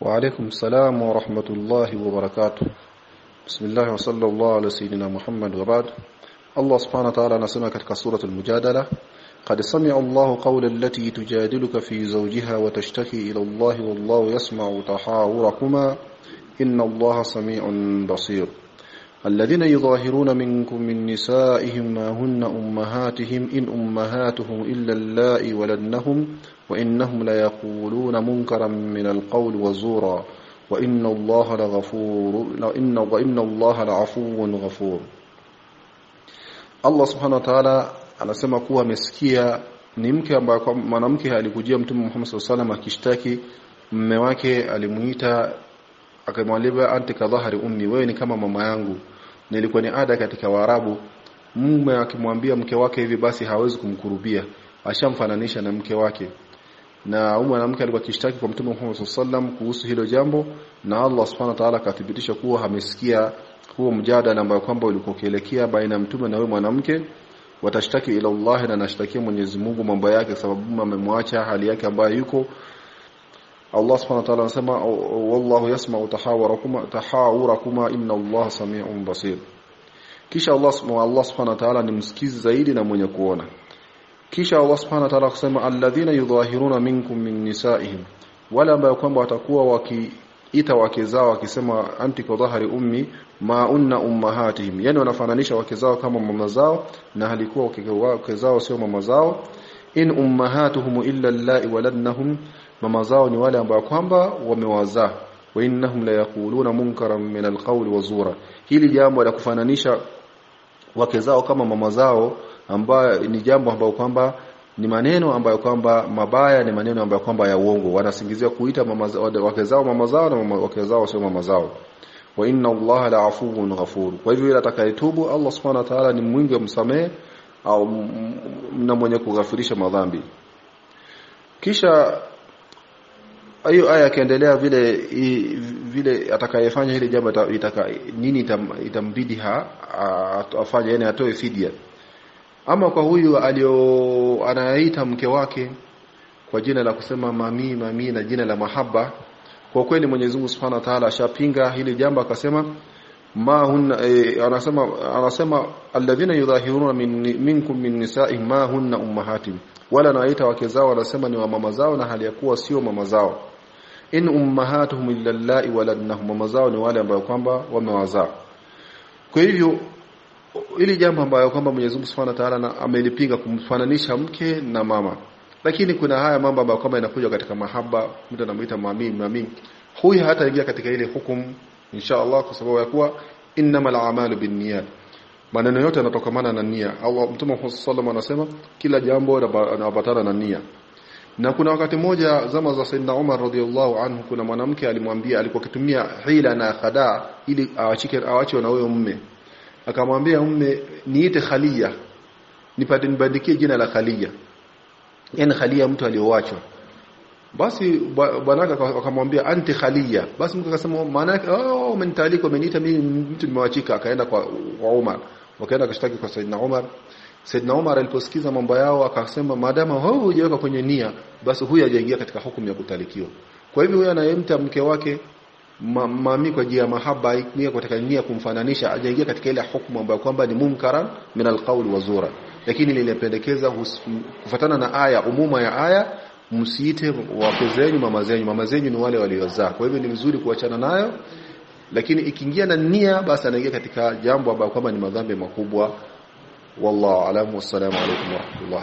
وعليكم السلام ورحمة الله وبركاته. بسم الله وصلى الله على سيدنا محمد وبعد. الله سبحانه وتعالى نسمع katika سورة المجادلة. قد سمع الله قول التي تجادلك في زوجها وتشتكي إلى الله والله يسمع تحاوركما. إن الله سميع بصير. الذين يظاهرون منكم من نسائهم ما هن أمهاتهم إن أمهاتهم إلا اللائي ولدنهم وإنهم ليقولون منكرا من القول وزورا وإن الله لغفور وإن, وإن الله لعفو غفور. الله سبحانه وتعالى على سما قوة مسكية نمكي ما نمكي هالي قجية محمد صلى الله عليه وسلم كشتاكي مواكي المنيتة akamwambia anti kadhahari ummi wewe ni kama mama yangu. Nilikuwa ni ada katika Waarabu. Mume akimwambia mke wake hivi basi hawezi kumkurubia. Ashamfananisha na mke wake. Na huyu mwanamke alikuwa kishtaki kwa mtume Muhammad sallam kuhusu hilo jambo na Allah subhanahu wa ta'ala akathibitisha kuwa amesikia huo mjadala ambao kwamba ulikuwa kielekea baina ya mtume na huyo mwanamke. Watashtaki ila Allah na nashtakia Mwenyezi Mungu mambo yake sababu amemwacha hali yake ambayo yuko Allah subhanahu wa ta'ala anasema wallahu yasma'u tahawurakuma tahawurakuma inna Allah sami'un basir. Kisha Allah subhanahu Allah subhanahu wa ta'ala ni msikizi zaidi na mwenye kuona. Kisha Allah subhanahu wa ta'ala akasema alladhina yudhahiruna minkum min nisaihim. Wala ambao kwamba watakuwa wakiita wake zao wakisema anti kadhahari ummi ma unna ummahatihim. Yani wanafananisha wake zao kama mama zao na halikuwa wake zao sio mama zao. In ummahatuhum illa allai waladnahum mama zao ni wale ambao kwamba wamewazaa. Wa innahum la yaquluna munkaran min alqawl wa zura. Hili jambo la kufananisha wake zao kama mama zao ambayo ni jambo ambayo kwamba ni maneno ambayo kwamba mabaya ni maneno ambayo kwamba ya uongo. Wanasingizia kuita mama wake zao mama zao na wake zao sio mama zao. Wa inna allaha la afuwun ghafur. Kwa hivyo yule atakayetubu Allah subhanahu wa ta'ala ni mwingi wa msamehe au na mwenye kughafirisha madhambi. Kisha hiyo aya kaendelea vile vile atakayefanya ile jambo itaka nini itambidi ha afanye yani atoe fidia. Ama kwa huyu alio anaita mke wake kwa jina la kusema mami mami na jina la mahaba kwa kweli Mwenyezi Mungu Subhanahu wa Ta'ala ashapinga hili jambo akasema ma hunna e, anasema anasema alladhina yudhahiruna min, minkum min nisa'i ma hunna ummahatim. Wala naita wake zao anasema ni wa mama zao na hali ya kuwa sio mama zao in ummahatuhum illa allai waladnahum mama zao ni wale ambao kwamba wamewazaa. Kwa hivyo ili jambo ambayo kwamba Mwenyezi Mungu Subhanahu wa Ta'ala amelipinga kumfananisha mke na mama. Lakini kuna haya mambo ambayo kwamba inakuja katika mahaba mtu anamuita mami mami huyu hata ingia katika ile hukumu insha Allah kwa sababu ya kuwa innamal a'malu binniyat. Maneno yote yanatokamana na nia. Allah Mtume Muhammad sallallahu anasema kila jambo linaambatana na nia na kuna wakati mmoja zama za Saidna Umar radhiallahu anhu kuna mwanamke alimwambia alikuwa akitumia hila na khadaa ili awachike awache na huyo mume. Akamwambia mume niite Khaliya nipate nibandikie jina la Khaliya. Yani Khaliya mtu aliyowachwa basi bwanaka akamwambia anti Khaliya. Basi mke akasema maana yake oh mentaliko umeniita mimi mtu nimewachika. Akaenda kwa, kwa Umar. Wakaenda kashtaki kwa Saidna Umar Saidna Umar aliposikiza mambo yao akasema madama wewe hujaweka kwenye nia basi huyu hajaingia katika hukumu ya kutalikiwa kwa hivyo huyu anayemta mke wake ma, mami kwa jia mahaba nia katika nia kumfananisha hajaingia katika ile hukumu ambayo kwamba ni munkaran min alqawl wa zura. Lakini lilipendekeza kufatana na aya umuma ya aya msiite wake zenyu mama zenyu. Mama zenyu ni wale waliozaa. Kwa hivyo ni vizuri kuachana nayo. Lakini ikiingia na nia basi anaingia katika jambo ambalo kwamba ni madhambi makubwa والله أعلم والسلام عليكم ورحمة الله.